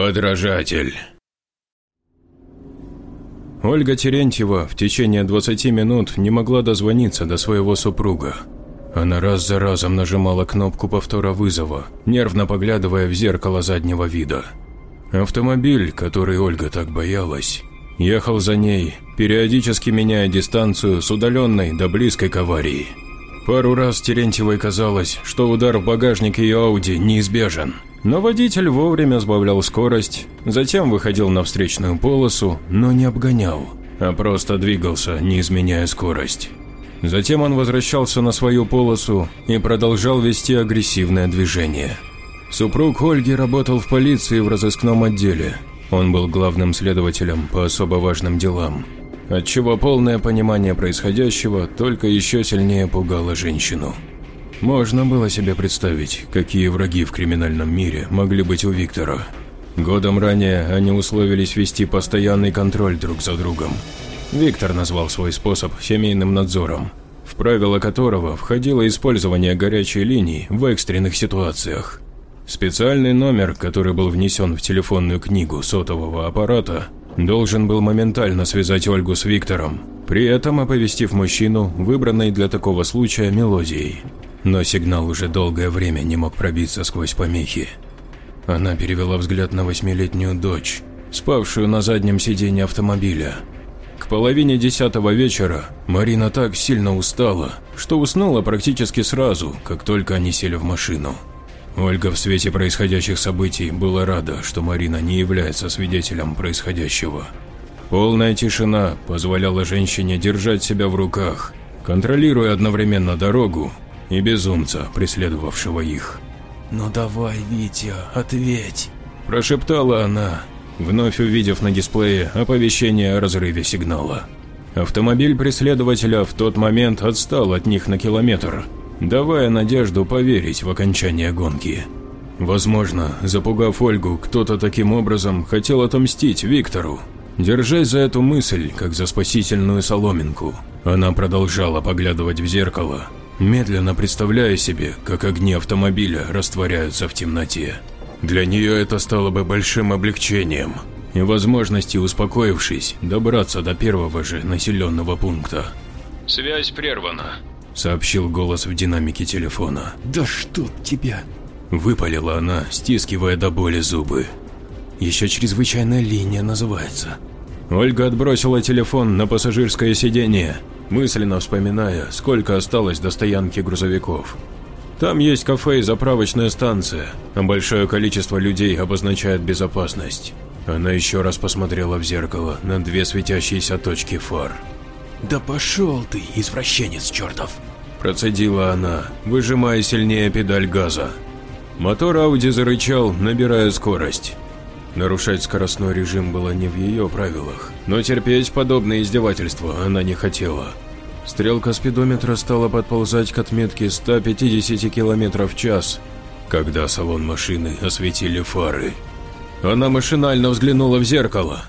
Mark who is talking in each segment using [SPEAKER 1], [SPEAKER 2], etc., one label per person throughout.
[SPEAKER 1] Подражатель. Ольга Терентьева в течение 20 минут не могла дозвониться до своего супруга. Она раз за разом нажимала кнопку повтора вызова, нервно поглядывая в зеркало заднего вида. Автомобиль, который Ольга так боялась, ехал за ней, периодически меняя дистанцию с удаленной до близкой к аварии. Пару раз Терентьевой казалось, что удар в багажник ее Ауди неизбежен, но водитель вовремя сбавлял скорость, затем выходил на встречную полосу, но не обгонял, а просто двигался, не изменяя скорость. Затем он возвращался на свою полосу и продолжал вести агрессивное движение. Супруг Ольги работал в полиции в разыскном отделе. Он был главным следователем по особо важным делам, отчего полное понимание происходящего только еще сильнее пугало женщину. Можно было себе представить, какие враги в криминальном мире могли быть у Виктора. Годом ранее они условились вести постоянный контроль друг за другом. Виктор назвал свой способ семейным надзором, в правила которого входило использование горячей линии в экстренных ситуациях. Специальный номер, который был внесен в телефонную книгу сотового аппарата, должен был моментально связать Ольгу с Виктором, при этом оповестив мужчину выбранной для такого случая мелодией но сигнал уже долгое время не мог пробиться сквозь помехи. Она перевела взгляд на восьмилетнюю дочь, спавшую на заднем сиденье автомобиля. К половине десятого вечера Марина так сильно устала, что уснула практически сразу, как только они сели в машину. Ольга в свете происходящих событий была рада, что Марина не является свидетелем происходящего. Полная тишина позволяла женщине держать себя в руках, контролируя одновременно дорогу и безумца, преследовавшего их.
[SPEAKER 2] «Ну давай, Витя, ответь!»
[SPEAKER 1] – прошептала она, вновь увидев на дисплее оповещение о разрыве сигнала. Автомобиль преследователя в тот момент отстал от них на километр, давая надежду поверить в окончание гонки. Возможно, запугав Ольгу, кто-то таким образом хотел отомстить Виктору. Держась за эту мысль, как за спасительную соломинку, она продолжала поглядывать в зеркало, медленно представляя себе, как огни автомобиля растворяются в темноте. Для нее это стало бы большим облегчением и возможностью, успокоившись, добраться до первого же населенного пункта. «Связь прервана», – сообщил голос в динамике телефона.
[SPEAKER 2] «Да что тебя?»
[SPEAKER 1] – выпалила она, стискивая до боли зубы.
[SPEAKER 2] «Еще чрезвычайная линия называется».
[SPEAKER 1] Ольга отбросила телефон на пассажирское сиденье мысленно вспоминая, сколько осталось до стоянки грузовиков. Там есть кафе и заправочная станция, а большое количество людей обозначает безопасность. Она еще раз посмотрела в зеркало на две светящиеся точки фар.
[SPEAKER 2] «Да пошел ты, извращенец чертов!»
[SPEAKER 1] Процедила она, выжимая сильнее педаль газа. Мотор Ауди зарычал, набирая скорость. Нарушать скоростной режим было не в ее правилах, но терпеть подобное издевательство она не хотела. Стрелка спидометра стала подползать к отметке 150 км в час, когда салон машины осветили фары. Она машинально взглянула в зеркало,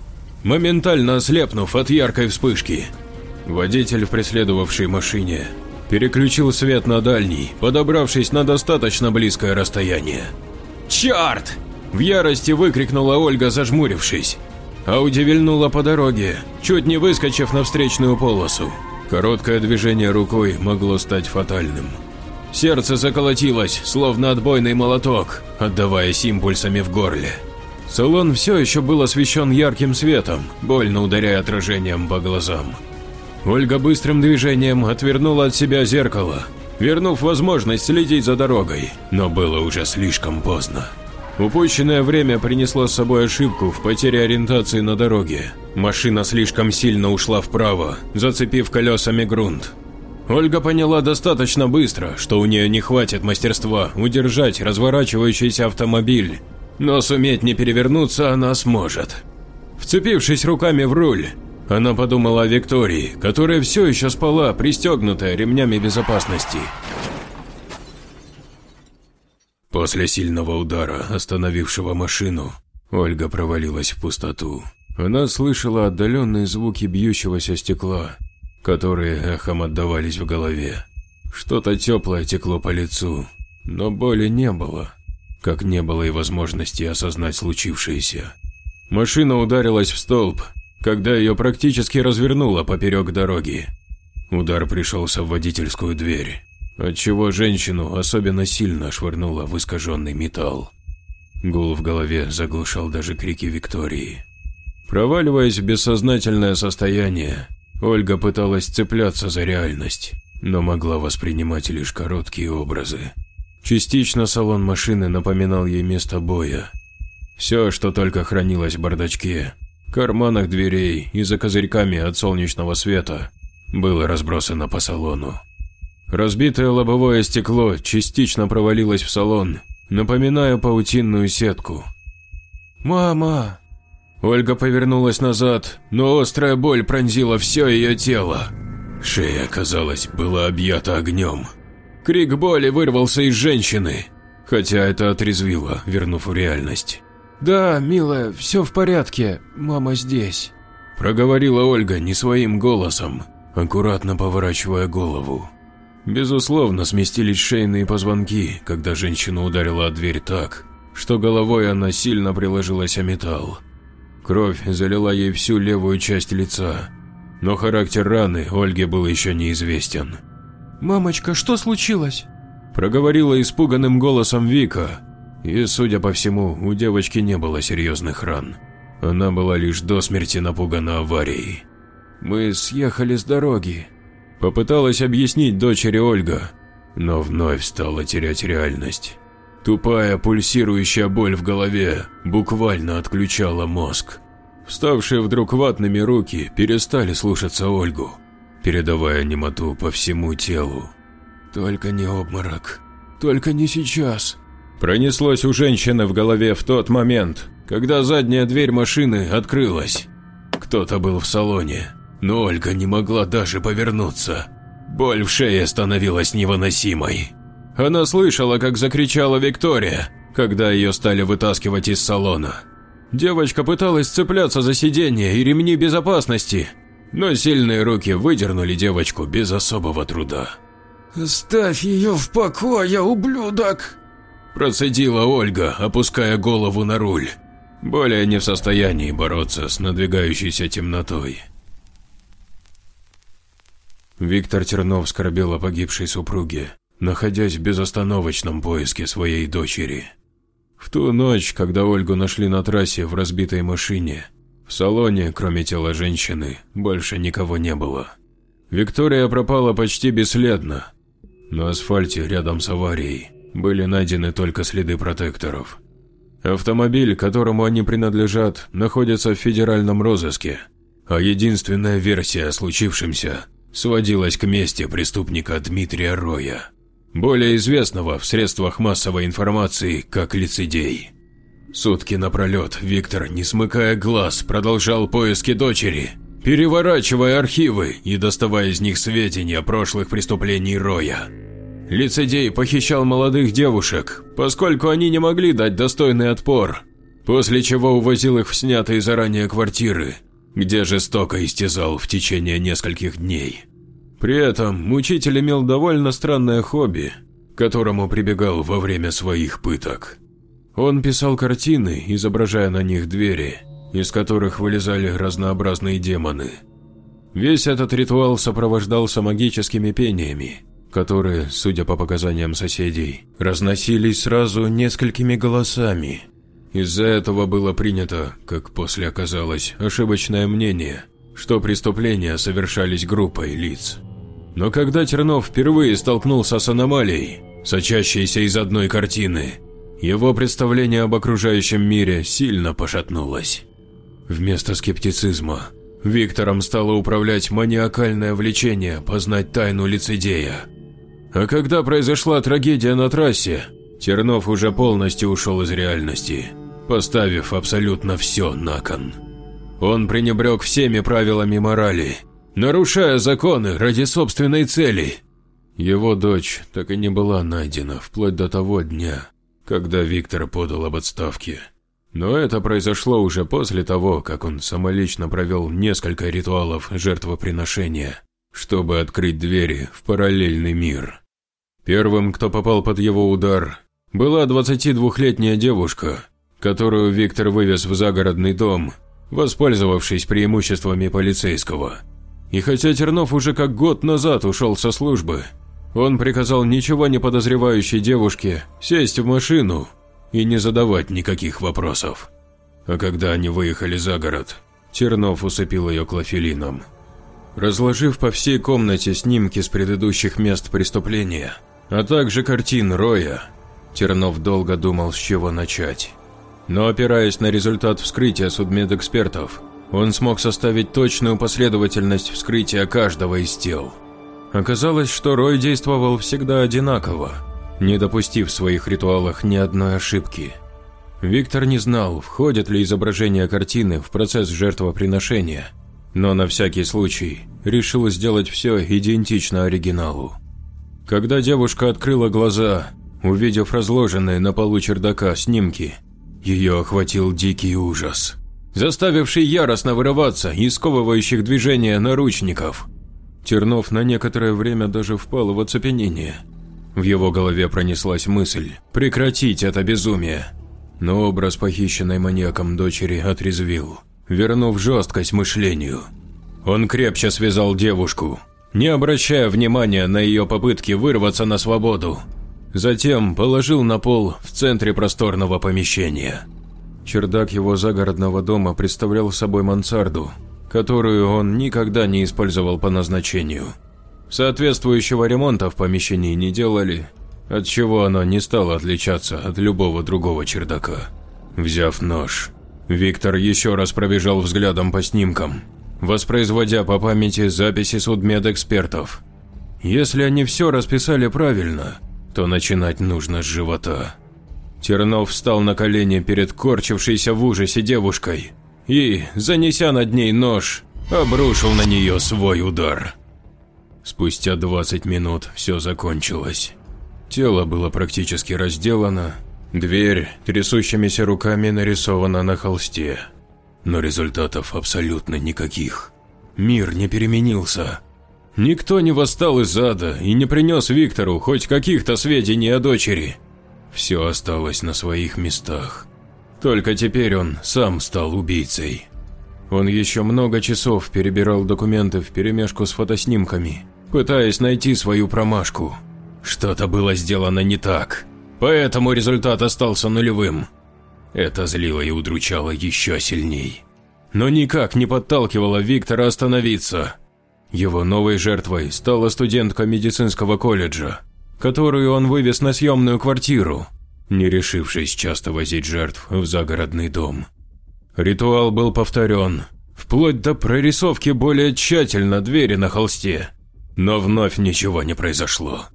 [SPEAKER 1] моментально ослепнув от яркой вспышки. Водитель в преследовавшей машине переключил свет на дальний, подобравшись на достаточно близкое расстояние. «Черт!» В ярости выкрикнула Ольга, зажмурившись. Ауди вильнула по дороге, чуть не выскочив на встречную полосу. Короткое движение рукой могло стать фатальным. Сердце заколотилось, словно отбойный молоток, отдаваясь импульсами в горле. Салон все еще был освещен ярким светом, больно ударяя отражением по глазам. Ольга быстрым движением отвернула от себя зеркало, вернув возможность следить за дорогой, но было уже слишком поздно. Упущенное время принесло с собой ошибку в потере ориентации на дороге. Машина слишком сильно ушла вправо, зацепив колесами грунт. Ольга поняла достаточно быстро, что у нее не хватит мастерства удержать разворачивающийся автомобиль, но суметь не перевернуться она сможет. Вцепившись руками в руль, она подумала о Виктории, которая все еще спала, пристегнутая ремнями безопасности. После сильного удара, остановившего машину, Ольга провалилась в пустоту. Она слышала отдаленные звуки бьющегося стекла, которые эхом отдавались в голове. Что-то теплое текло по лицу, но боли не было. как не было и возможности осознать случившееся. Машина ударилась в столб, когда ее практически развернуло поперек дороги. Удар пришелся в водительскую дверь, отчего женщину особенно сильно швырнуло в искаженный металл. Гул в голове заглушал даже крики Виктории. Проваливаясь в бессознательное состояние, Ольга пыталась цепляться за реальность, но могла воспринимать лишь короткие образы. Частично салон машины напоминал ей место боя. Все, что только хранилось в бардачке, карманах дверей и за козырьками от солнечного света, было разбросано по салону. Разбитое лобовое стекло частично провалилось в салон, напоминая паутинную сетку. «Мама!» Ольга повернулась назад, но острая боль пронзила все ее тело. Шея, казалось, была объята огнем. Крик боли вырвался из женщины, хотя это отрезвило, вернув в реальность. «Да, милая, все в порядке, мама здесь», – проговорила Ольга не своим голосом, аккуратно поворачивая голову. Безусловно, сместились шейные позвонки, когда женщина ударила о дверь так, что головой она сильно приложилась о металл. Кровь залила ей всю левую часть лица, но характер раны Ольге был еще неизвестен.
[SPEAKER 2] «Мамочка, что случилось?»
[SPEAKER 1] – проговорила испуганным голосом Вика, и, судя по всему, у девочки не было серьезных ран. Она была лишь до смерти напугана аварией. «Мы съехали с дороги», – попыталась объяснить дочери Ольга, но вновь стала терять реальность. Тупая пульсирующая боль в голове буквально отключала мозг. Вставшие вдруг ватными руки перестали слушаться Ольгу, передавая немоту по всему телу. «Только не обморок, только не сейчас», Пронеслось у женщины в голове в тот момент, когда задняя дверь машины открылась. Кто-то был в салоне, но Ольга не могла даже повернуться. Боль в шее становилась невыносимой. Она слышала, как закричала Виктория, когда ее стали вытаскивать из салона. Девочка пыталась цепляться за сиденье и ремни безопасности, но сильные руки выдернули девочку без особого труда.
[SPEAKER 2] «Оставь ее в покое, ублюдок!»
[SPEAKER 1] Процедила Ольга, опуская голову на руль, более не в состоянии бороться с надвигающейся темнотой. Виктор Тернов скорбел о погибшей супруге, находясь в безостановочном поиске своей дочери. В ту ночь, когда Ольгу нашли на трассе в разбитой машине, в салоне, кроме тела женщины, больше никого не было. Виктория пропала почти бесследно. На асфальте рядом с аварией были найдены только следы протекторов. Автомобиль, которому они принадлежат, находится в федеральном розыске, а единственная версия о случившемся сводилась к мести преступника Дмитрия Роя, более известного в средствах массовой информации как лицедей. Сутки напролет Виктор, не смыкая глаз, продолжал поиски дочери, переворачивая архивы и доставая из них сведения о прошлых преступлениях Роя. Лицедей похищал молодых девушек, поскольку они не могли дать достойный отпор, после чего увозил их в снятые заранее квартиры, где жестоко истязал в течение нескольких дней. При этом мучитель имел довольно странное хобби, к которому прибегал во время своих пыток. Он писал картины, изображая на них двери, из которых вылезали разнообразные демоны. Весь этот ритуал сопровождался магическими пениями, которые, судя по показаниям соседей, разносились сразу несколькими голосами. Из-за этого было принято, как после оказалось, ошибочное мнение, что преступления совершались группой лиц. Но когда Тернов впервые столкнулся с аномалией, сочащейся из одной картины, его представление об окружающем мире сильно пошатнулось. Вместо скептицизма Виктором стало управлять маниакальное влечение познать тайну лицедея. А когда произошла трагедия на трассе, Тернов уже полностью ушел из реальности, поставив абсолютно все на кон. Он пренебрег всеми правилами морали, нарушая законы ради собственной цели. Его дочь так и не была найдена вплоть до того дня, когда Виктор подал об отставке. Но это произошло уже после того, как он самолично провел несколько ритуалов жертвоприношения, чтобы открыть двери в параллельный мир. Первым, кто попал под его удар, была 22-летняя девушка, которую Виктор вывез в загородный дом, воспользовавшись преимуществами полицейского. И хотя Тернов уже как год назад ушел со службы, он приказал ничего не подозревающей девушке сесть в машину и не задавать никаких вопросов. А когда они выехали за город, Тернов усыпил ее клофелином. Разложив по всей комнате снимки с предыдущих мест преступления, а также картин Роя, Тернов долго думал, с чего начать. Но опираясь на результат вскрытия судмедэкспертов, он смог составить точную последовательность вскрытия каждого из тел. Оказалось, что Рой действовал всегда одинаково, не допустив в своих ритуалах ни одной ошибки. Виктор не знал, входит ли изображение картины в процесс жертвоприношения, но на всякий случай решил сделать все идентично оригиналу. Когда девушка открыла глаза, увидев разложенные на полу чердака снимки, ее охватил дикий ужас, заставивший яростно вырываться из сковывающих движения наручников. Тернов на некоторое время даже впал в оцепенение. В его голове пронеслась мысль прекратить это безумие, но образ похищенной маньяком дочери отрезвил, вернув жесткость мышлению. Он крепче связал девушку, не обращая внимания на ее попытки вырваться на свободу. Затем положил на пол в центре просторного помещения. Чердак его загородного дома представлял собой мансарду, которую он никогда не использовал по назначению. Соответствующего ремонта в помещении не делали, отчего оно не стало отличаться от любого другого чердака. Взяв нож, Виктор еще раз пробежал взглядом по снимкам, воспроизводя по памяти записи судмедэкспертов. Если они все расписали правильно, то начинать нужно с живота. Тернов встал на колени перед корчившейся в ужасе девушкой и, занеся над ней нож, обрушил на нее свой удар. Спустя 20 минут все закончилось. Тело было практически разделано, дверь трясущимися руками нарисована на холсте. Но результатов абсолютно никаких. Мир не переменился. Никто не восстал из ада и не принес Виктору хоть каких-то сведений о дочери. Все осталось на своих местах. Только теперь он сам стал убийцей. Он еще много часов перебирал документы вперемешку с фотоснимками, пытаясь найти свою промашку. Что-то было сделано не так, поэтому результат остался нулевым. Это злило и удручало еще сильней. Но никак не подталкивало Виктора остановиться. Его новой жертвой стала студентка медицинского колледжа, которую он вывез на съемную квартиру, не решившись часто возить жертв в загородный дом. Ритуал был повторен, вплоть до прорисовки более тщательно двери на холсте, но вновь ничего не произошло.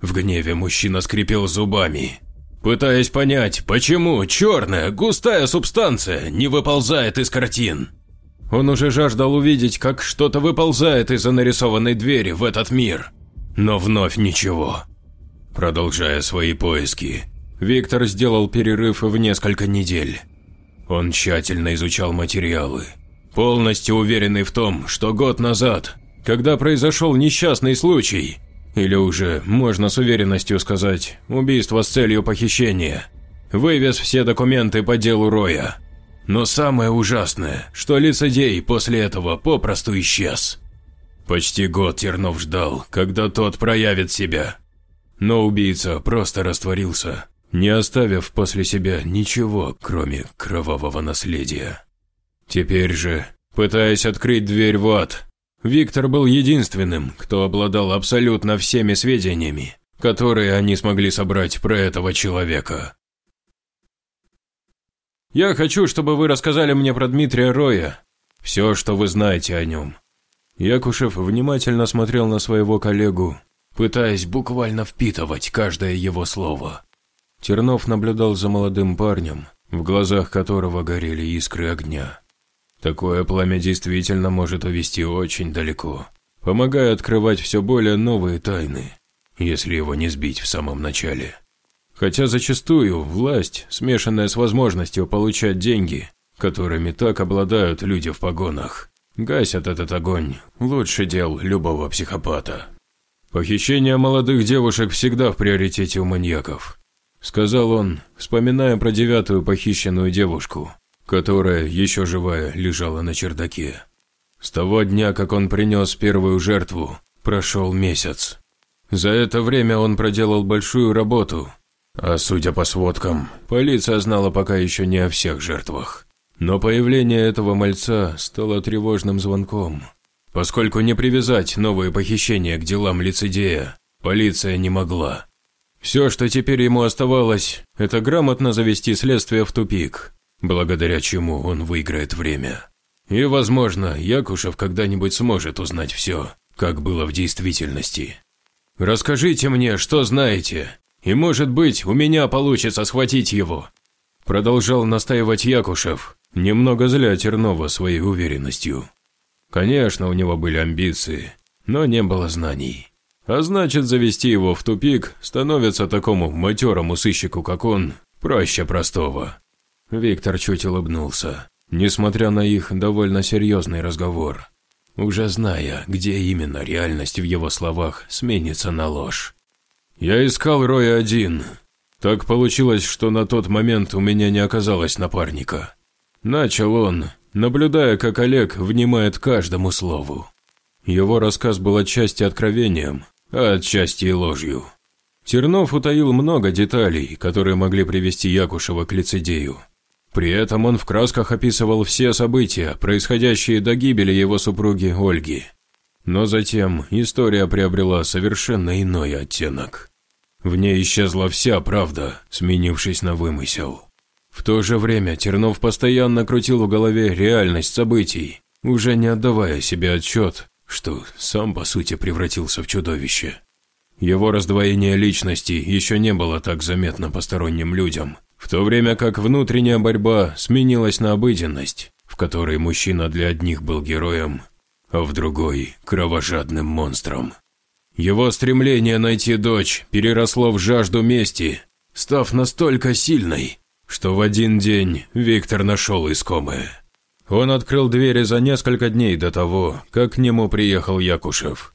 [SPEAKER 1] В гневе мужчина скрипел зубами, пытаясь понять, почему черная, густая субстанция не выползает из картин. Он уже жаждал увидеть, как что-то выползает из-за нарисованной двери в этот мир. Но вновь ничего. Продолжая свои поиски, Виктор сделал перерыв в несколько недель. Он тщательно изучал материалы, полностью уверенный в том, что год назад, когда произошел несчастный случай, или уже, можно с уверенностью сказать, убийство с целью похищения, вывез все документы по делу Роя. Но самое ужасное, что лицедей после этого попросту исчез. Почти год Тернов ждал, когда тот проявит себя. Но убийца просто растворился, не оставив после себя ничего, кроме кровавого наследия. Теперь же, пытаясь открыть дверь в ад, Виктор был единственным, кто обладал абсолютно всеми сведениями, которые они смогли собрать про этого человека. Я хочу, чтобы вы рассказали мне про Дмитрия Роя. Все, что вы знаете о нем. Якушев внимательно смотрел на своего коллегу, пытаясь буквально впитывать каждое его слово. Тернов наблюдал за молодым парнем, в глазах которого горели искры огня. Такое пламя действительно может увести очень далеко, помогая открывать все более новые тайны, если его не сбить в самом начале. Хотя зачастую власть, смешанная с возможностью получать деньги, которыми так обладают люди в погонах, гасят этот огонь лучше дел любого психопата. Похищение молодых девушек всегда в приоритете у маньяков. сказал он, вспоминая про девятую похищенную девушку, которая, еще живая, лежала на чердаке. С того дня, как он принес первую жертву, прошел месяц. За это время он проделал большую работу, а судя по сводкам, полиция знала пока еще не о всех жертвах. Но появление этого мальца стало тревожным звонком, поскольку не привязать новые похищения к делам лицедея полиция не могла. Все, что теперь ему оставалось, это грамотно завести следствие в тупик, благодаря чему он выиграет время. И, возможно, Якушев когда-нибудь сможет узнать все, как было в действительности. «Расскажите мне, что знаете, и, может быть, у меня получится схватить его», продолжал настаивать Якушев, немного зля Тернова своей уверенностью. Конечно, у него были амбиции, но не было знаний. А значит, завести его в тупик становится такому матерому сыщику, как он, проще простого. Виктор чуть улыбнулся, несмотря на их довольно серьезный разговор, уже зная, где именно реальность в его словах сменится на ложь. «Я искал Роя один. Так получилось, что на тот момент у меня не оказалось напарника. Начал он, наблюдая, как Олег внимает каждому слову. Его рассказ был отчасти откровением, а отчасти и ложью. Тернов утаил много деталей, которые могли привести Якушева к лицедею. При этом он в красках описывал все события, происходящие до гибели его супруги Ольги. Но затем история приобрела совершенно иной оттенок. В ней исчезла вся правда, сменившись на вымысел. В то же время Тернов постоянно крутил в голове реальность событий, уже не отдавая себе отчет, что сам по сути превратился в чудовище. Его раздвоение личности еще не было так заметно посторонним людям, в то время как внутренняя борьба сменилась на обыденность, в которой мужчина для одних был героем, а в другой – кровожадным монстром. Его стремление найти дочь переросло в жажду мести, став настолько сильной, что в один день Виктор нашел искомое. Он открыл двери за несколько дней до того, как к нему приехал Якушев.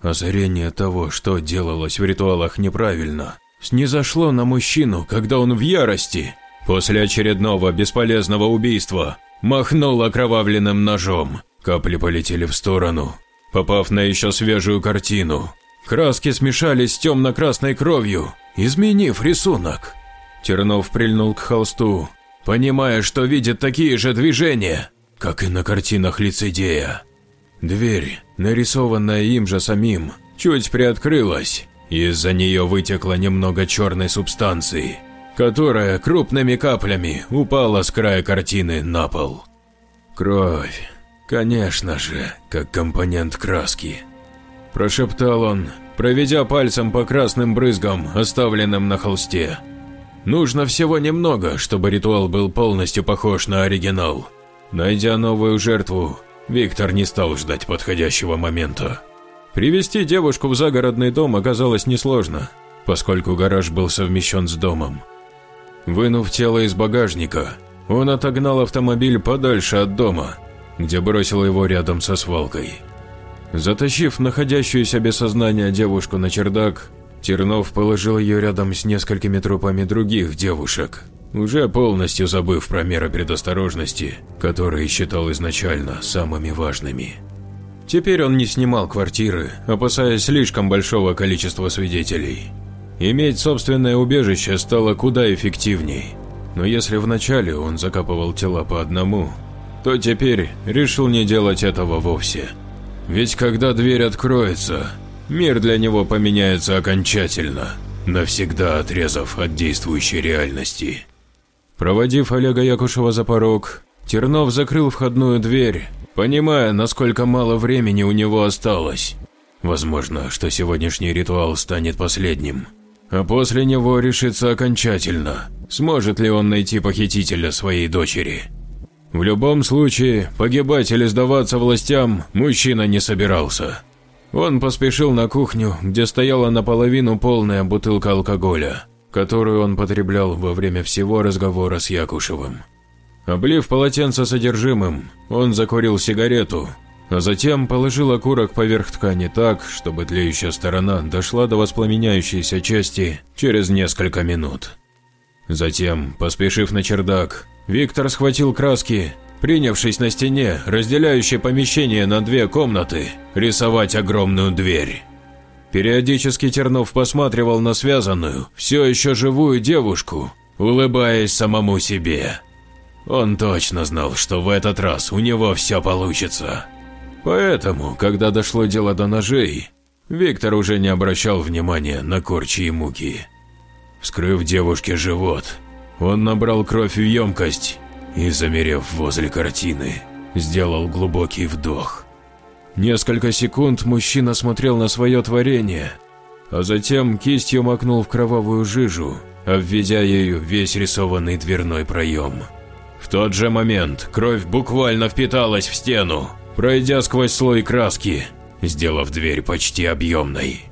[SPEAKER 1] Озарение того, что делалось в ритуалах неправильно, снизошло на мужчину, когда он в ярости, после очередного бесполезного убийства, махнул окровавленным ножом. Капли полетели в сторону, попав на еще свежую картину. Краски смешались с темно-красной кровью, изменив рисунок. Тернов прильнул к холсту, понимая, что видит такие же движения, как и на картинах лицедея. Дверь, нарисованная им же самим, чуть приоткрылась, из-за нее вытекло немного черной субстанции, которая крупными каплями упала с края картины на пол. Кровь, конечно же, как компонент краски. Прошептал он, проведя пальцем по красным брызгам, оставленным на холсте. Нужно всего немного, чтобы ритуал был полностью похож на оригинал. Найдя новую жертву, Виктор не стал ждать подходящего момента. Привести девушку в загородный дом оказалось несложно, поскольку гараж был совмещен с домом. Вынув тело из багажника, он отогнал автомобиль подальше от дома, где бросил его рядом со свалкой. Затащив находящуюся без сознания девушку на чердак, Тернов положил ее рядом с несколькими трупами других девушек, уже полностью забыв про меры предосторожности, которые считал изначально самыми важными. Теперь он не снимал квартиры, опасаясь слишком большого количества свидетелей. Иметь собственное убежище стало куда эффективней, но если вначале он закапывал тела по одному, то теперь решил не делать этого вовсе. Ведь когда дверь откроется, мир для него поменяется окончательно, навсегда отрезав от действующей реальности. Проводив Олега Якушева за порог, Тернов закрыл входную дверь, понимая, насколько мало времени у него осталось. Возможно, что сегодняшний ритуал станет последним. А после него решится окончательно, сможет ли он найти похитителя своей дочери. В любом случае, погибать или сдаваться властям мужчина не собирался. Он поспешил на кухню, где стояла наполовину полная бутылка алкоголя которую он потреблял во время всего разговора с Якушевым. Облив полотенце содержимым, он закурил сигарету, а затем положил окурок поверх ткани так, чтобы тлеющая сторона дошла до воспламеняющейся части через несколько минут. Затем, поспешив на чердак, Виктор схватил краски, принявшись на стене, разделяющей помещение на две комнаты, рисовать огромную дверь. Периодически Тернов посматривал на связанную, все еще живую девушку, улыбаясь самому себе. Он точно знал, что в этот раз у него все получится. Поэтому, когда дошло дело до ножей, Виктор уже не обращал внимания на корчи и муки. Вскрыв девушке живот, он набрал кровь в емкость и, замерев возле картины, сделал глубокий вдох. Несколько секунд мужчина смотрел на свое творение, а затем кистью макнул в кровавую жижу, обведя ею весь рисованный дверной проем. В тот же момент кровь буквально впиталась в стену, пройдя сквозь слой краски, сделав дверь почти объемной.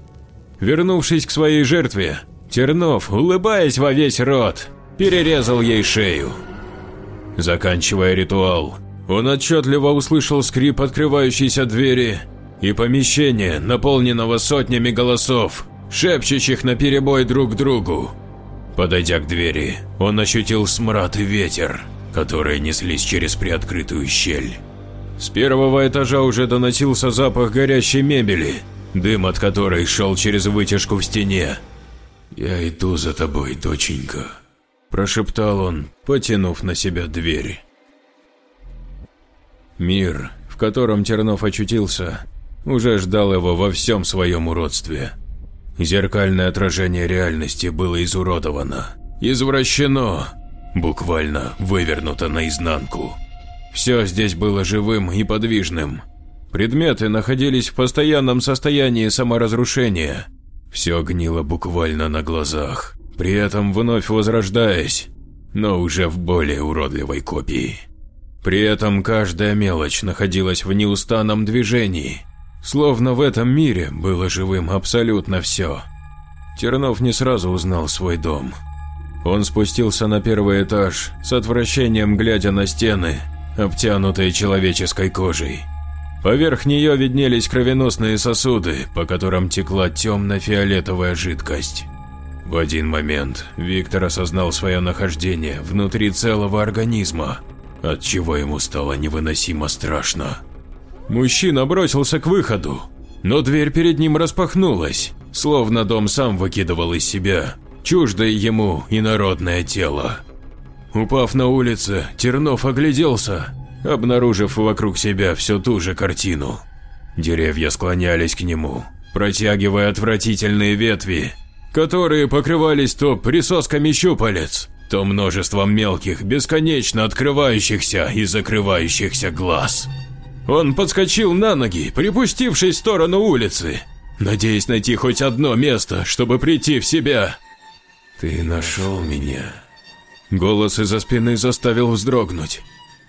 [SPEAKER 1] Вернувшись к своей жертве, Тернов, улыбаясь во весь рот, перерезал ей шею. Заканчивая ритуал, он отчетливо услышал скрип открывающейся двери и помещения, наполненного сотнями голосов, шепчущих наперебой друг другу. Подойдя к двери, он ощутил смрад и ветер, которые неслись через приоткрытую щель. С первого этажа уже доносился запах горящей мебели, дым от которой шел через вытяжку в стене. «Я иду за тобой, доченька», – прошептал он, потянув на себя дверь. Мир, в котором Тернов очутился, уже ждал его во всем своем уродстве. Зеркальное отражение реальности было изуродовано, извращено, буквально вывернуто наизнанку. Все здесь было живым и подвижным. Предметы находились в постоянном состоянии саморазрушения. Все гнило буквально на глазах, при этом вновь возрождаясь, но уже в более уродливой копии. При этом каждая мелочь находилась в неустанном движении, словно в этом мире было живым абсолютно все. Тернов не сразу узнал свой дом. Он спустился на первый этаж, с отвращением глядя на стены, обтянутые человеческой кожей. Поверх нее виднелись кровеносные сосуды, по которым текла темно-фиолетовая жидкость. В один момент Виктор осознал свое нахождение внутри целого организма, от чего ему стало невыносимо страшно. Мужчина бросился к выходу, но дверь перед ним распахнулась, словно дом сам выкидывал из себя чуждое ему инородное тело. Упав на улице, Тернов огляделся, обнаружив вокруг себя всю ту же картину. Деревья склонялись к нему, протягивая отвратительные ветви, которые покрывались то присосками щупалец, то множеством мелких, бесконечно открывающихся и закрывающихся глаз. Он подскочил на ноги, припустившись в сторону улицы, надеясь найти хоть одно место, чтобы прийти в себя. «Ты нашел меня?» Голос из-за спины заставил вздрогнуть.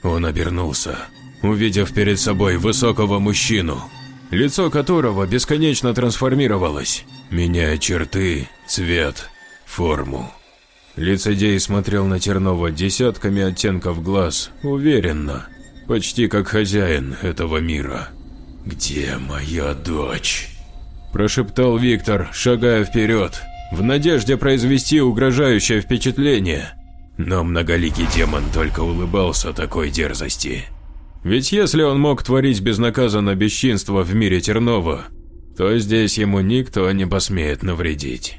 [SPEAKER 1] Он обернулся, увидев перед собой высокого мужчину, лицо которого бесконечно трансформировалось, меняя черты, цвет, форму. Лицедей смотрел на Тернова десятками оттенков глаз, уверенно, почти как хозяин этого мира. «Где моя дочь?» – прошептал Виктор, шагая вперед, в надежде произвести угрожающее впечатление. Но многоликий демон только улыбался такой дерзости. Ведь если он мог творить безнаказанно бесчинство в мире Тернова, то здесь ему никто не посмеет навредить.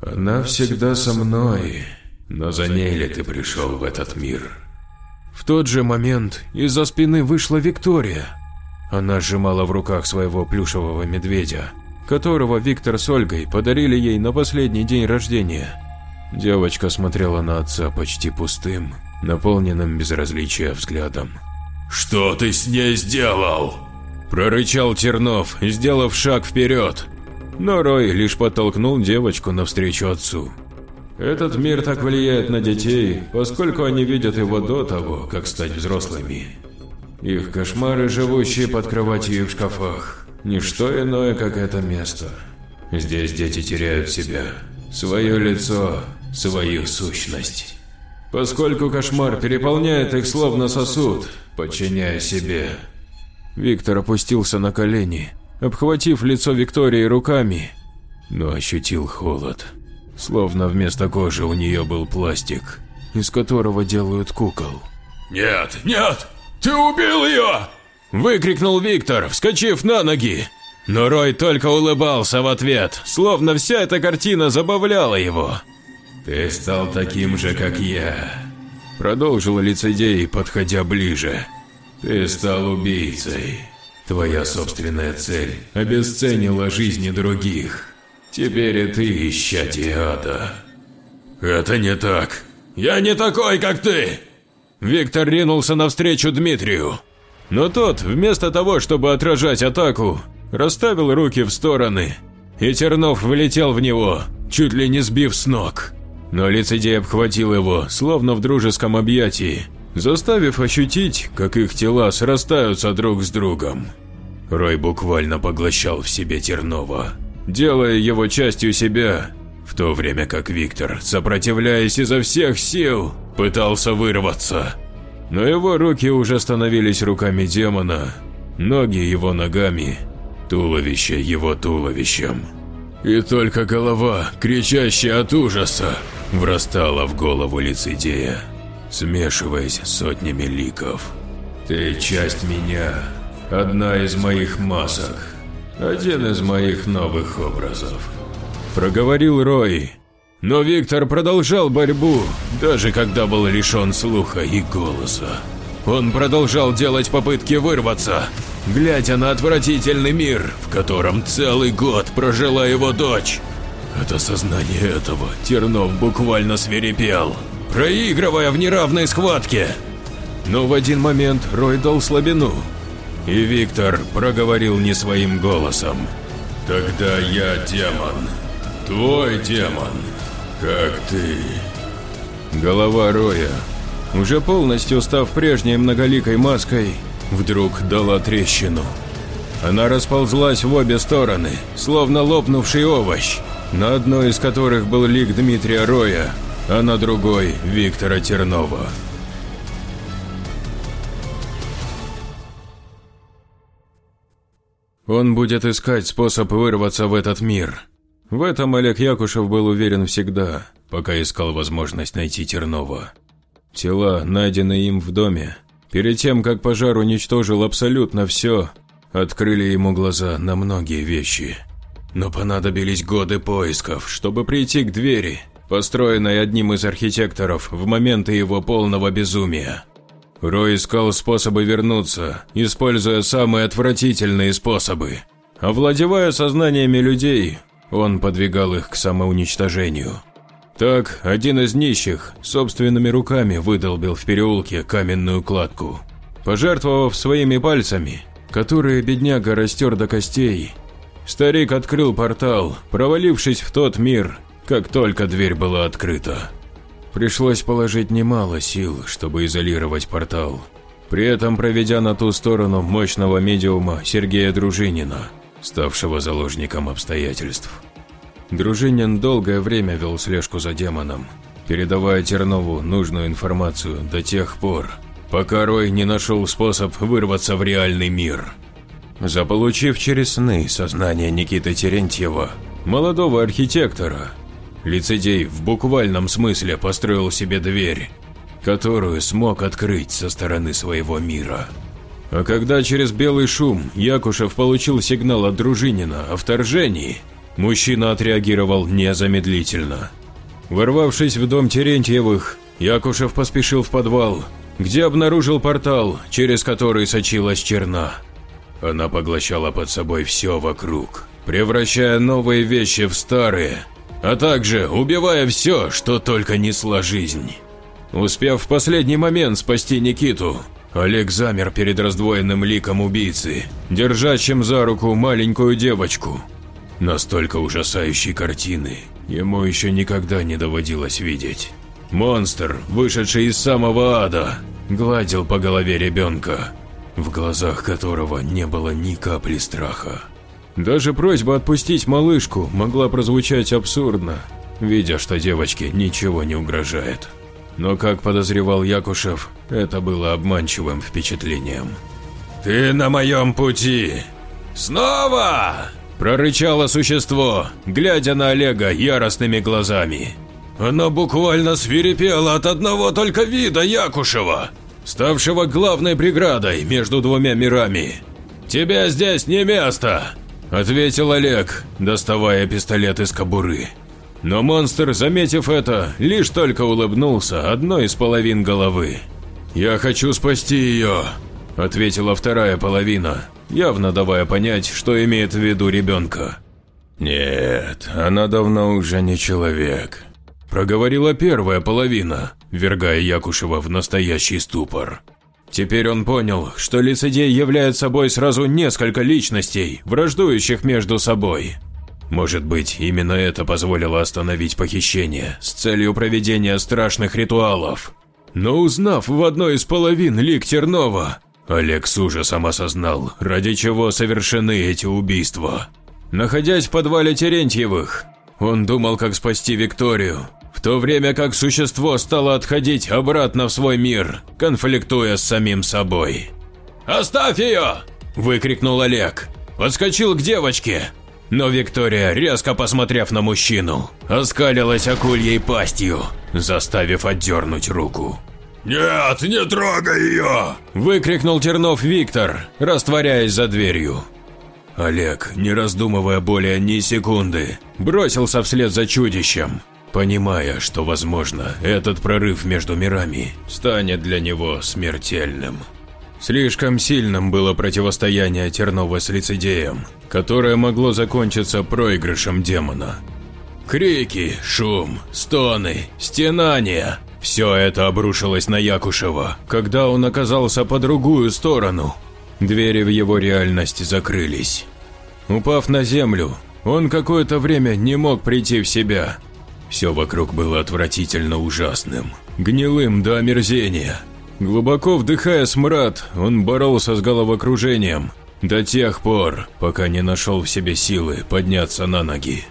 [SPEAKER 1] Она всегда со мной, но за ней ли ты пришел в этот мир? В тот же момент из-за спины вышла Виктория. Она сжимала в руках своего плюшевого медведя, которого Виктор с Ольгой подарили ей на последний день рождения. Девочка смотрела на отца почти пустым, наполненным безразличия взглядом. «Что ты с ней сделал?» – прорычал Тернов, сделав шаг вперед, но Рой лишь подтолкнул девочку навстречу отцу. Этот мир так влияет на детей, поскольку они видят его до того, как стать взрослыми. Их кошмары, живущие под кроватью и в шкафах, ничто иное, как это место. Здесь дети теряют себя, свое лицо, свою сущность. Поскольку кошмар переполняет их словно сосуд, подчиняя себе. Виктор опустился на колени, обхватив лицо Виктории руками, но ощутил холод. словно вместо кожи у нее был пластик, из которого делают кукол.
[SPEAKER 2] «Нет, нет! Ты убил ее!»
[SPEAKER 1] Выкрикнул Виктор, вскочив на ноги. Но Рой только улыбался в ответ, словно вся эта картина забавляла его.
[SPEAKER 2] «Ты стал таким же, как я», –
[SPEAKER 1] продолжил лицедей, подходя ближе.
[SPEAKER 2] «Ты стал убийцей. Твоя собственная цель обесценила жизни других. Теперь и ты исчадие ада».
[SPEAKER 1] «Это не так. Я не такой, как ты!» Виктор ринулся навстречу Дмитрию. Но тот, вместо того, чтобы отражать атаку, расставил руки в стороны, и Тернов влетел в него, чуть ли не сбив с ног. Но лицедей обхватил его, словно в дружеском объятии, заставив ощутить, как их тела срастаются друг с другом. Рой буквально поглощал в себе Тернова, делая его частью себя, в то время как Виктор, сопротивляясь изо всех сил, пытался вырваться. Но его руки уже становились руками демона, ноги его ногами, туловище его туловищем. И только голова, кричащая от ужаса, врастала в голову лицедея, смешиваясь с сотнями ликов. «Ты часть меня, одна из моих масок, один из моих новых образов», – проговорил Рой, но Виктор продолжал борьбу, даже когда был лишен слуха и голоса. Он продолжал делать попытки вырваться, глядя на отвратительный мир, в котором целый год прожила его дочь. От осознания этого Тернов буквально свирепел, проигрывая в неравной схватке. Но в один момент Рой дал слабину, и Виктор проговорил не своим голосом. «Тогда я демон, твой демон». «Как ты?» Голова Роя, уже полностью став прежней многоликой маской, вдруг дала трещину. Она расползлась в обе стороны, словно лопнувший овощ, на одной из которых был лик Дмитрия Роя, а на другой – Виктора Тернова. Он будет искать способ вырваться в этот мир, в этом Олег Якушев был уверен всегда, пока искал возможность найти Тернова. Тела, найденные им в доме, перед тем, как пожар уничтожил абсолютно все, открыли ему глаза на многие вещи. Но понадобились годы поисков, чтобы прийти к двери, построенной одним из архитекторов в моменты его полного безумия. Рой искал способы вернуться, используя самые отвратительные способы. Овладевая сознаниями людей, он подвигал их к самоуничтожению. Так, один из нищих собственными руками выдолбил в переулке каменную кладку. Пожертвовав своими пальцами, которые бедняга растер до костей, старик открыл портал, провалившись в тот мир, как только дверь была открыта. Пришлось положить немало сил, чтобы изолировать портал, при этом проведя на ту сторону мощного медиума Сергея Дружинина – ставшего заложником обстоятельств. Дружинин долгое время вел слежку за демоном, передавая Тернову нужную информацию до тех пор, пока Рой не нашел способ вырваться в реальный мир. Заполучив через сны сознание Никиты Терентьева, молодого архитектора, лицедей в буквальном смысле построил себе дверь, которую смог открыть со стороны своего мира. А когда через белый шум Якушев получил сигнал от Дружинина о вторжении, мужчина отреагировал незамедлительно. Ворвавшись в дом Терентьевых, Якушев поспешил в подвал, где обнаружил портал, через который сочилась черна. Она поглощала под собой все вокруг, превращая новые вещи в старые, а также убивая все, что только несла жизнь. Успев в последний момент спасти Никиту, Олег замер перед раздвоенным ликом убийцы, держащим за руку маленькую девочку. Настолько ужасающей картины ему еще никогда не доводилось видеть. Монстр, вышедший из самого ада, гладил по голове ребенка, в глазах которого не было ни капли страха. Даже просьба отпустить малышку могла прозвучать абсурдно, видя, что девочке ничего не угрожает. Но, как подозревал Якушев, это было обманчивым впечатлением. «Ты на моем пути! Снова!» Прорычало существо, глядя на Олега яростными глазами. Оно буквально свирепело от одного только вида Якушева, ставшего главной преградой между двумя мирами. «Тебе здесь не место!» – ответил Олег, доставая пистолет из кобуры. Но монстр, заметив это, лишь только улыбнулся одной из половин головы. «Я хочу спасти ее», – ответила вторая половина, явно давая понять, что имеет в виду ребенка. «Нет, она давно уже не человек», – проговорила первая половина, вергая Якушева в настоящий ступор. Теперь он понял, что лицедей являет собой сразу несколько личностей, враждующих между собой. Может быть, именно это позволило остановить похищение с целью проведения страшных ритуалов. Но узнав в одной из половин лик Тернова, Олег с ужасом осознал, ради чего совершены эти убийства. Находясь в подвале Терентьевых, он думал, как спасти Викторию, в то время как существо стало отходить обратно в свой мир, конфликтуя с самим собой. «Оставь ее!» – выкрикнул Олег. Подскочил к девочке, но Виктория, резко посмотрев на мужчину, оскалилась акульей пастью, заставив отдернуть руку.
[SPEAKER 2] «Нет, не трогай ее!»
[SPEAKER 1] – выкрикнул Тернов Виктор, растворяясь за дверью. Олег, не раздумывая более ни секунды, бросился вслед за чудищем, понимая, что, возможно, этот прорыв между мирами станет для него смертельным. Слишком сильным было противостояние Тернова с лицедеем, которое могло закончиться проигрышем демона. Крики, шум, стоны, стенания – все это обрушилось на Якушева, когда он оказался по другую сторону. Двери в его реальность закрылись. Упав на землю, он какое-то время не мог прийти в себя. Все вокруг было отвратительно ужасным, гнилым до омерзения. Глубоко вдыхая смрад, он боролся с головокружением до тех пор, пока не нашел в себе силы подняться на ноги.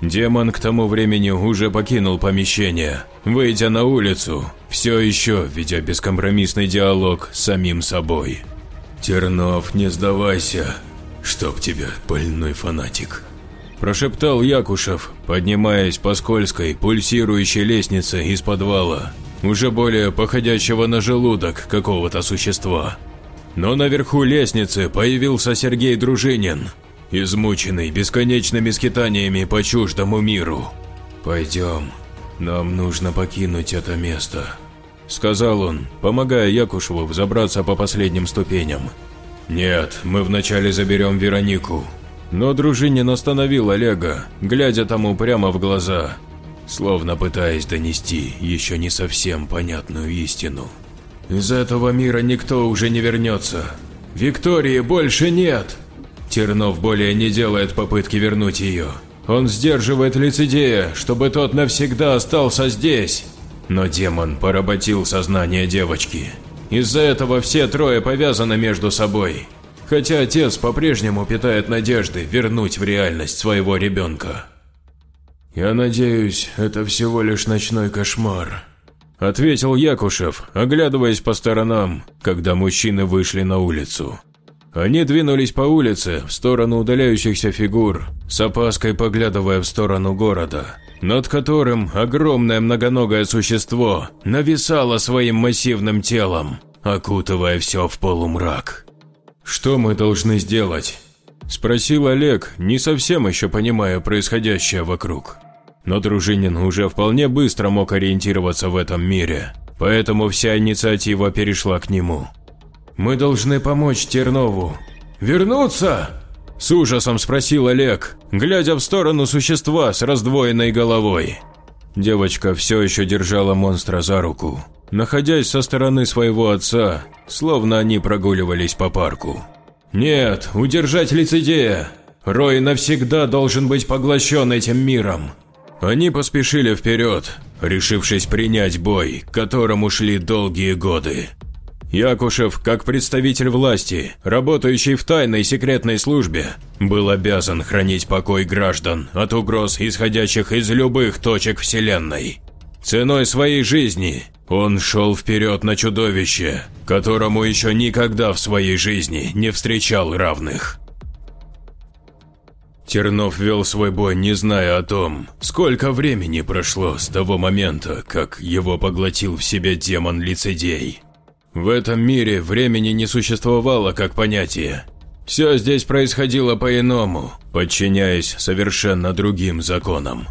[SPEAKER 1] Демон к тому времени уже покинул помещение, выйдя на улицу, все еще ведя бескомпромиссный диалог с самим собой. «Тернов, не сдавайся, чтоб тебя, больной фанатик», – прошептал Якушев, поднимаясь по скользкой, пульсирующей лестнице из подвала уже более походящего на желудок какого-то существа. Но наверху лестницы появился Сергей Дружинин, измученный бесконечными скитаниями по чуждому миру. «Пойдем, нам нужно покинуть это место», – сказал он, помогая Якушеву взобраться по последним ступеням. «Нет, мы вначале заберем Веронику». Но Дружинин остановил Олега, глядя тому прямо в глаза словно пытаясь донести еще не совсем понятную истину. Из этого мира никто уже не вернется. Виктории больше нет. Тернов более не делает попытки вернуть ее. Он сдерживает лицедея, чтобы тот навсегда остался здесь. Но демон поработил сознание девочки. Из-за этого все трое повязаны между собой. Хотя отец по-прежнему питает надежды вернуть в реальность своего ребенка. «Я надеюсь, это всего лишь ночной кошмар», – ответил Якушев, оглядываясь по сторонам, когда мужчины вышли на улицу. Они двинулись по улице в сторону удаляющихся фигур, с опаской поглядывая в сторону города, над которым огромное многоногое существо нависало своим массивным телом, окутывая все в полумрак. «Что мы должны сделать?» – спросил Олег, не совсем еще понимая происходящее вокруг. Но Дружинин уже вполне быстро мог ориентироваться в этом мире, поэтому вся инициатива перешла к нему. «Мы должны помочь Тернову». «Вернуться?» – с ужасом спросил Олег, глядя в сторону существа с раздвоенной головой. Девочка все еще держала монстра за руку, находясь со стороны своего отца, словно они прогуливались по парку. «Нет, удержать лицедея! Рой навсегда должен быть поглощен этим миром!» Они поспешили вперед, решившись принять бой, к которому шли долгие годы. Якушев, как представитель власти, работающий в тайной секретной службе, был обязан хранить покой граждан от угроз, исходящих из любых точек Вселенной. Ценой своей жизни он шел вперед на чудовище, которому еще никогда в своей жизни не встречал равных. Тернов вел свой бой, не зная о том, сколько времени прошло с того момента, как его поглотил в себе демон-лицедей. В этом мире времени не существовало как понятие. Все здесь происходило по-иному, подчиняясь совершенно другим законам.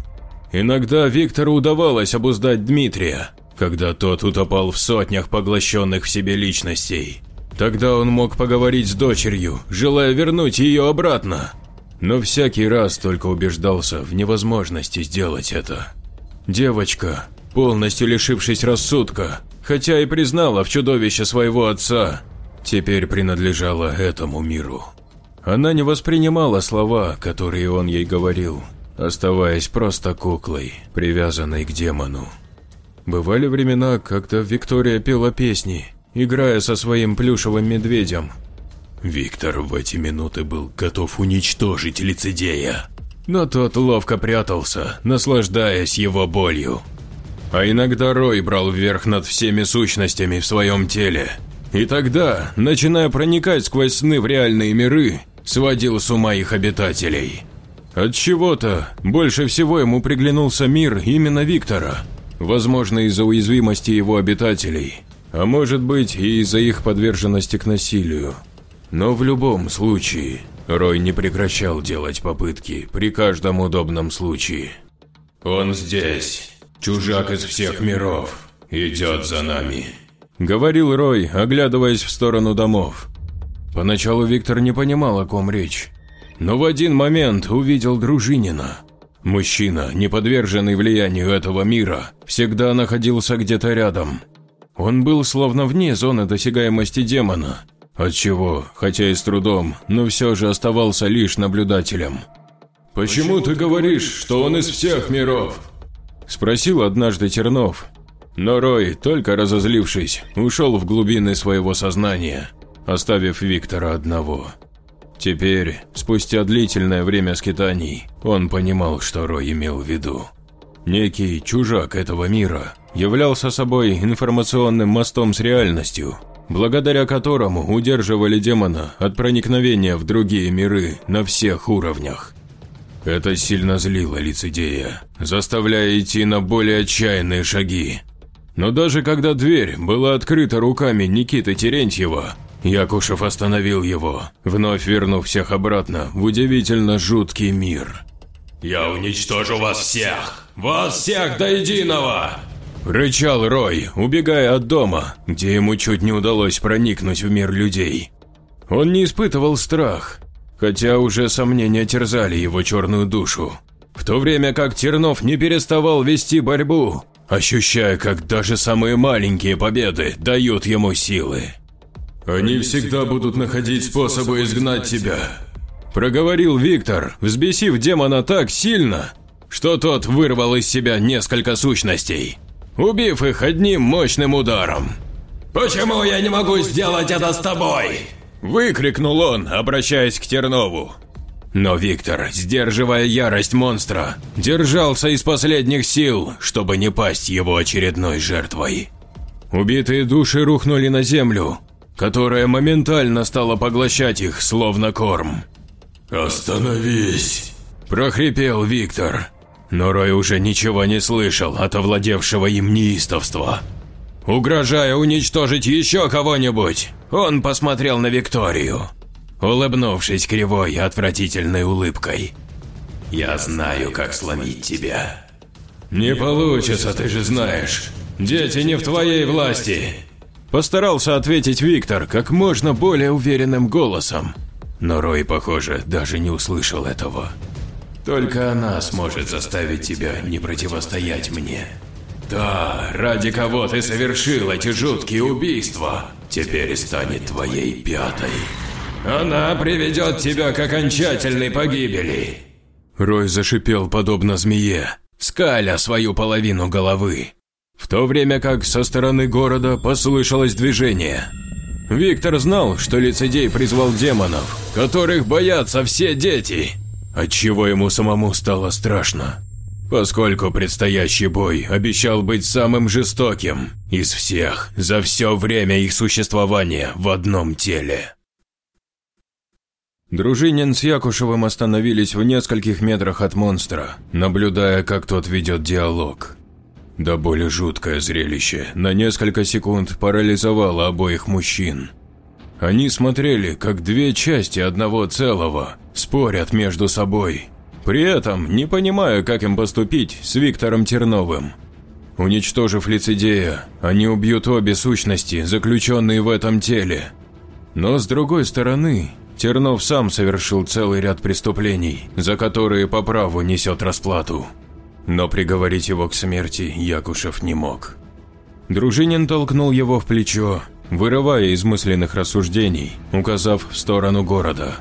[SPEAKER 1] Иногда Виктору удавалось обуздать Дмитрия, когда тот утопал в сотнях поглощенных в себе личностей. Тогда он мог поговорить с дочерью, желая вернуть ее обратно. Но всякий раз только убеждался в невозможности сделать это. Девочка, полностью лишившись рассудка, хотя и признала в чудовище своего отца, теперь принадлежала этому миру. Она не воспринимала слова, которые он ей говорил, оставаясь просто куклой, привязанной к демону. Бывали времена, когда Виктория пела песни, играя со своим плюшевым медведем. Виктор в эти минуты был готов уничтожить лицедея, но тот ловко прятался, наслаждаясь его болью. А иногда Рой брал вверх над всеми сущностями в своем теле, и тогда, начиная проникать сквозь сны в реальные миры, сводил с ума их обитателей. От чего-то больше всего ему приглянулся мир именно Виктора, возможно из-за уязвимости его обитателей, а может быть и из-за их подверженности к насилию. Но в любом случае, Рой не прекращал делать попытки при каждом удобном случае.
[SPEAKER 2] «Он здесь, чужак из всех миров, идет за нами», –
[SPEAKER 1] говорил Рой, оглядываясь в сторону домов. Поначалу Виктор не понимал, о ком речь, но в один момент увидел Дружинина. Мужчина, не подверженный влиянию этого мира, всегда находился где-то рядом. Он был словно вне зоны досягаемости демона, отчего, хотя и с трудом, но все же оставался лишь наблюдателем.
[SPEAKER 2] «Почему ты говоришь, что он из всех миров?»
[SPEAKER 1] – спросил однажды Тернов. Но Рой, только разозлившись, ушел в глубины своего сознания – оставив Виктора одного. Теперь, спустя длительное время скитаний, он понимал, что Рой имел в виду. Некий чужак этого мира являлся собой информационным мостом с реальностью, благодаря которому удерживали демона от проникновения в другие миры на всех уровнях. Это сильно злило лицедея, заставляя идти на более отчаянные шаги. Но даже когда дверь была открыта руками Никиты Терентьева, Якушев остановил его, вновь вернув всех обратно в удивительно жуткий мир.
[SPEAKER 2] «Я уничтожу вас всех! Вас всех до единого!»
[SPEAKER 1] Рычал Рой, убегая от дома, где ему чуть не удалось проникнуть в мир людей. Он не испытывал страх, хотя уже сомнения терзали его черную душу. В то время как Тернов не переставал вести борьбу, ощущая, как даже самые маленькие победы дают ему силы.
[SPEAKER 2] «Они всегда будут находить способы изгнать тебя», –
[SPEAKER 1] проговорил Виктор, взбесив демона так сильно, что тот вырвал из себя несколько сущностей, убив их одним мощным ударом.
[SPEAKER 2] «Почему я не могу сделать это с тобой?»
[SPEAKER 1] – выкрикнул он, обращаясь к Тернову. Но Виктор, сдерживая ярость монстра, держался из последних сил, чтобы не пасть его очередной жертвой. Убитые души рухнули на землю, которая моментально стала поглощать их, словно корм.
[SPEAKER 2] «Остановись!»
[SPEAKER 1] – прохрипел Виктор. Но Рой уже ничего не слышал от овладевшего им неистовства. Угрожая уничтожить еще кого-нибудь, он посмотрел на Викторию, улыбнувшись кривой отвратительной улыбкой.
[SPEAKER 2] «Я знаю, как сломить тебя».
[SPEAKER 1] «Не получится, ты же знаешь. Дети не в твоей власти. Постарался ответить Виктор как можно более уверенным голосом. Но Рой, похоже, даже не услышал этого.
[SPEAKER 2] «Только она сможет заставить тебя не противостоять мне. Та, ради кого ты совершил эти жуткие убийства, теперь станет твоей пятой. Она приведет тебя к окончательной погибели».
[SPEAKER 1] Рой зашипел подобно змее, скаля свою половину головы в то время как со стороны города послышалось движение. Виктор знал, что лицедей призвал демонов, которых боятся все дети, отчего ему самому стало страшно, поскольку предстоящий бой обещал быть самым жестоким из всех за все время их существования в одном теле. Дружинин с Якушевым остановились в нескольких метрах от монстра, наблюдая, как тот ведет диалог. Да более жуткое зрелище на несколько секунд парализовало обоих мужчин. Они смотрели, как две части одного целого спорят между собой, при этом не понимая, как им поступить с Виктором Терновым. Уничтожив лицедея, они убьют обе сущности, заключенные в этом теле. Но с другой стороны, Тернов сам совершил целый ряд преступлений, за которые по праву несет расплату. Но приговорить его к смерти Якушев не мог. Дружинин толкнул его в плечо, вырывая из мысленных рассуждений, указав в сторону города.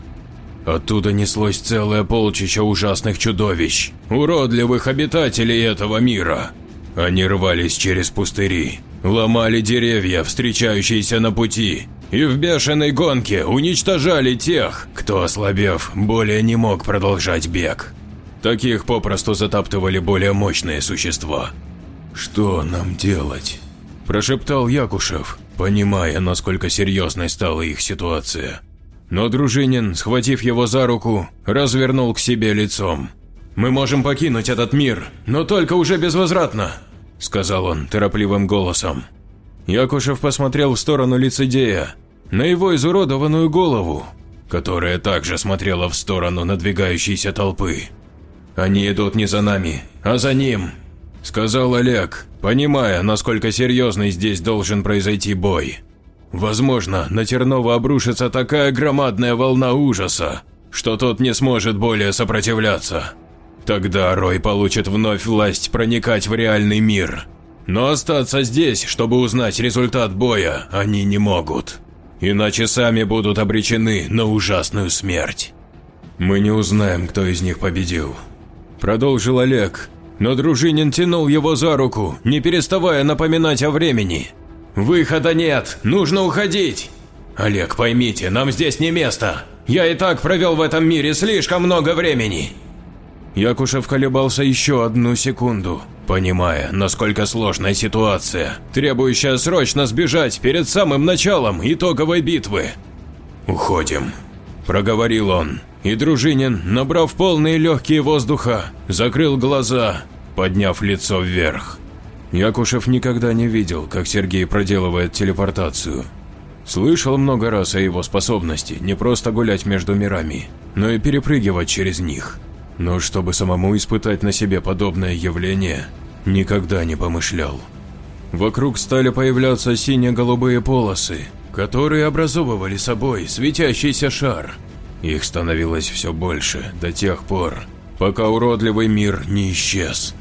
[SPEAKER 1] Оттуда неслось целое полчище ужасных чудовищ, уродливых обитателей этого мира. Они рвались через пустыри, ломали деревья, встречающиеся на пути, и в бешеной гонке уничтожали тех, кто, ослабев, более не мог продолжать бег. Таких попросту затаптывали более мощные существа. «Что нам делать?» – прошептал Якушев, понимая, насколько серьезной стала их ситуация. Но Дружинин, схватив его за руку, развернул к себе лицом. «Мы можем покинуть этот мир, но только уже безвозвратно», – сказал он торопливым голосом. Якушев посмотрел в сторону лицедея, на его изуродованную голову, которая также смотрела в сторону надвигающейся толпы. «Они идут не за нами, а за ним», – сказал Олег, понимая, насколько серьезный здесь должен произойти бой. «Возможно, на Тернова обрушится такая громадная волна ужаса, что тот не сможет более сопротивляться. Тогда Рой получит вновь власть проникать в реальный мир. Но остаться здесь, чтобы узнать результат боя, они не могут. Иначе сами будут обречены на ужасную смерть. Мы не узнаем, кто из них победил продолжил Олег, но Дружинин тянул его за руку, не переставая напоминать о времени. «Выхода нет, нужно уходить!» «Олег, поймите, нам здесь не место. Я и так провел в этом мире слишком много времени». Якушев колебался еще одну секунду, понимая, насколько сложная ситуация, требующая срочно сбежать перед самым началом итоговой битвы. «Уходим», – проговорил он, и Дружинин, набрав полные легкие воздуха, закрыл глаза, подняв лицо вверх. Якушев никогда не видел, как Сергей проделывает телепортацию. Слышал много раз о его способности не просто гулять между мирами, но и перепрыгивать через них. Но чтобы самому испытать на себе подобное явление, никогда не помышлял. Вокруг стали появляться сине-голубые полосы, которые образовывали собой светящийся шар – их становилось все больше до тех пор, пока уродливый мир не исчез.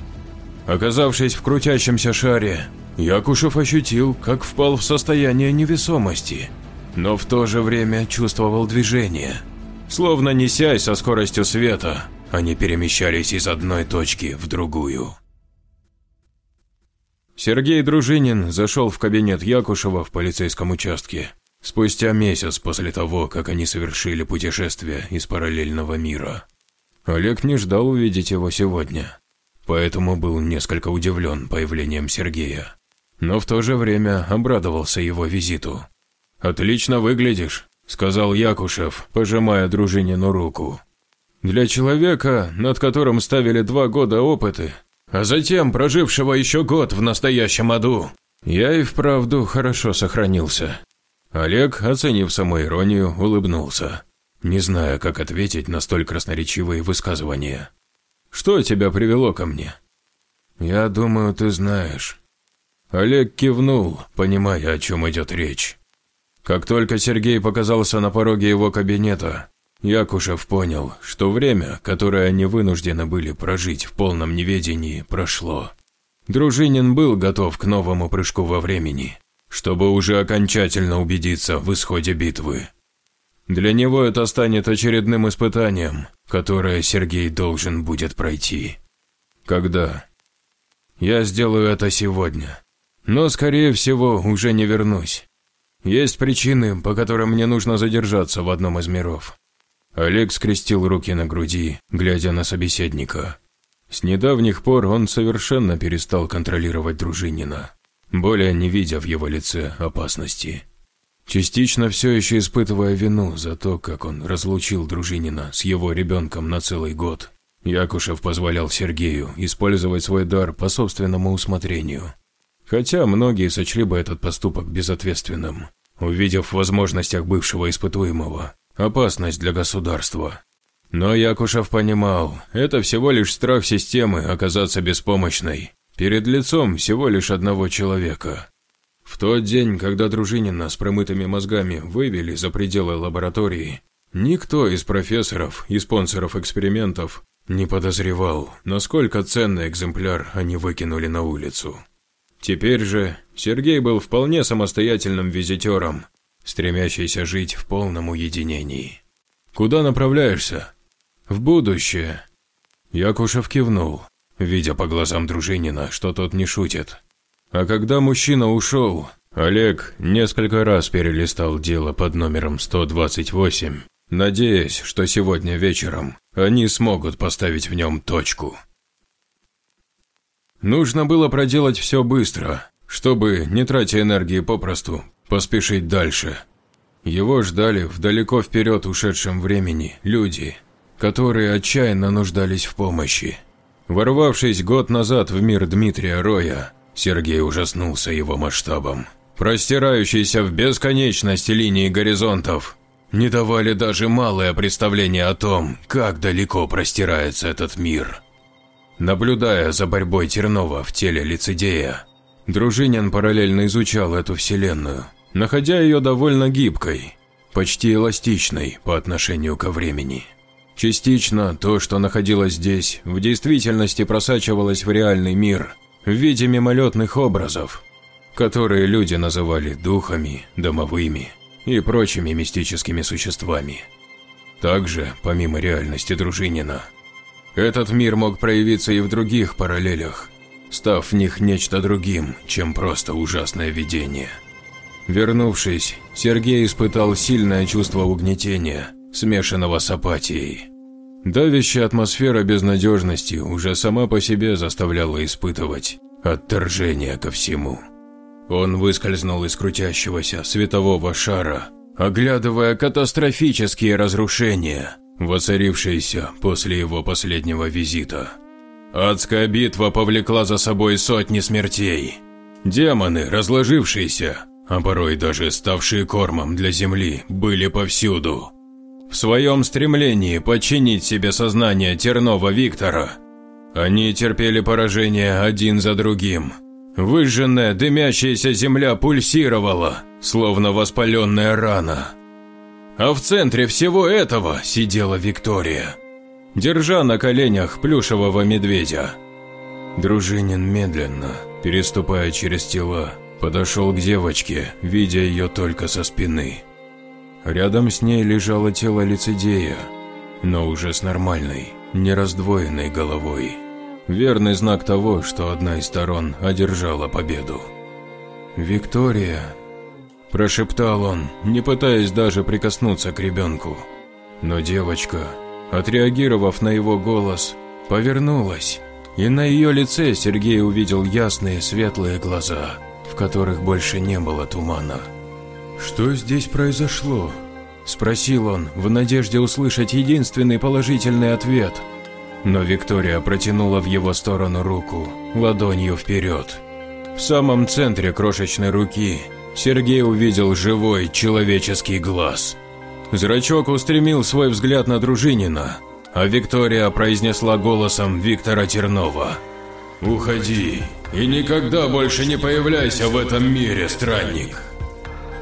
[SPEAKER 1] Оказавшись в крутящемся шаре, Якушев ощутил, как впал в состояние невесомости, но в то же время чувствовал движение. Словно несясь со скоростью света, они перемещались из одной точки в другую. Сергей Дружинин зашел в кабинет Якушева в полицейском участке. Спустя месяц после того, как они совершили путешествие из параллельного мира. Олег не ждал увидеть его сегодня, поэтому был несколько удивлен появлением Сергея. Но в то же время обрадовался его визиту. «Отлично выглядишь», – сказал Якушев, пожимая дружинину руку. «Для человека, над которым ставили два года опыты, а затем прожившего еще год в настоящем аду, я и вправду хорошо сохранился. Олег, оценив самоиронию, улыбнулся, не зная, как ответить на столь красноречивые высказывания. «Что тебя привело ко мне?» «Я думаю, ты знаешь». Олег кивнул, понимая, о чем идет речь. Как только Сергей показался на пороге его кабинета, Якушев понял, что время, которое они вынуждены были прожить в полном неведении, прошло. Дружинин был готов к новому прыжку во времени чтобы уже окончательно убедиться в исходе битвы. Для него это станет очередным испытанием, которое Сергей должен будет пройти. Когда? Я сделаю это сегодня. Но, скорее всего, уже не вернусь. Есть причины, по которым мне нужно задержаться в одном из миров. Олег скрестил руки на груди, глядя на собеседника. С недавних пор он совершенно перестал контролировать Дружинина более не видя в его лице опасности. Частично все еще испытывая вину за то, как он разлучил Дружинина с его ребенком на целый год. Якушев позволял Сергею использовать свой дар по собственному усмотрению. Хотя многие сочли бы этот поступок безответственным, увидев в возможностях бывшего испытуемого опасность для государства. Но Якушев понимал, это всего лишь страх системы оказаться беспомощной перед лицом всего лишь одного человека. В тот день, когда Дружинина с промытыми мозгами вывели за пределы лаборатории, никто из профессоров и спонсоров экспериментов не подозревал, насколько ценный экземпляр они выкинули на улицу. Теперь же Сергей был вполне самостоятельным визитером, стремящийся жить в полном уединении. «Куда направляешься?» «В будущее». Якушев кивнул, видя по глазам Дружинина, что тот не шутит. А когда мужчина ушел, Олег несколько раз перелистал дело под номером 128, надеясь, что сегодня вечером они смогут поставить в нем точку. Нужно было проделать все быстро, чтобы, не тратя энергии попросту, поспешить дальше. Его ждали в далеко вперед ушедшем времени люди, которые отчаянно нуждались в помощи. Ворвавшись год назад в мир Дмитрия Роя, Сергей ужаснулся его масштабом. Простирающиеся в бесконечности линии горизонтов не давали даже малое представление о том, как далеко простирается этот мир. Наблюдая за борьбой Тернова в теле лицедея, Дружинин параллельно изучал эту вселенную, находя ее довольно гибкой, почти эластичной по отношению ко времени. Частично то, что находилось здесь, в действительности просачивалось в реальный мир в виде мимолетных образов, которые люди называли духами, домовыми и прочими мистическими существами. Также, помимо реальности Дружинина, этот мир мог проявиться и в других параллелях, став в них нечто другим, чем просто ужасное видение. Вернувшись, Сергей испытал сильное чувство угнетения, смешанного с апатией. Давящая атмосфера безнадежности уже сама по себе заставляла испытывать отторжение ко всему. Он выскользнул из крутящегося светового шара, оглядывая катастрофические разрушения, воцарившиеся после его последнего визита. Адская битва повлекла за собой сотни смертей. Демоны, разложившиеся, а порой даже ставшие кормом для Земли, были повсюду. В своем стремлении подчинить себе сознание Тернова Виктора, они терпели поражение один за другим. Выжженная, дымящаяся земля пульсировала, словно воспаленная рана. А в центре всего этого сидела Виктория, держа на коленях плюшевого медведя. Дружинин медленно, переступая через тела, подошел к девочке, видя ее только со спины. Рядом с ней лежало тело лицедея, но уже с нормальной, нераздвоенной головой. Верный знак того, что одна из сторон одержала победу. «Виктория», – прошептал он, не пытаясь даже прикоснуться к ребенку. Но девочка, отреагировав на его голос, повернулась, и на ее лице Сергей увидел ясные светлые глаза, в которых больше не было тумана. «Что здесь произошло?» – спросил он, в надежде услышать единственный положительный ответ. Но Виктория протянула в его сторону руку, ладонью вперед. В самом центре крошечной руки Сергей увидел живой человеческий глаз. Зрачок устремил свой взгляд на Дружинина, а Виктория произнесла голосом Виктора Тернова. «Уходи и никогда больше не появляйся в этом мире, странник!»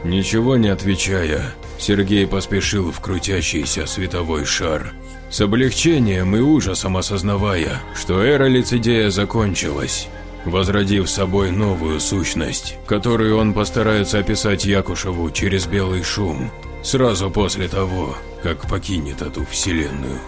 [SPEAKER 1] Ничего не отвечая, Сергей поспешил в крутящийся световой шар, с облегчением и ужасом осознавая, что эра лицедея закончилась, возродив собой новую сущность, которую он постарается описать Якушеву через белый шум, сразу после того, как покинет эту вселенную.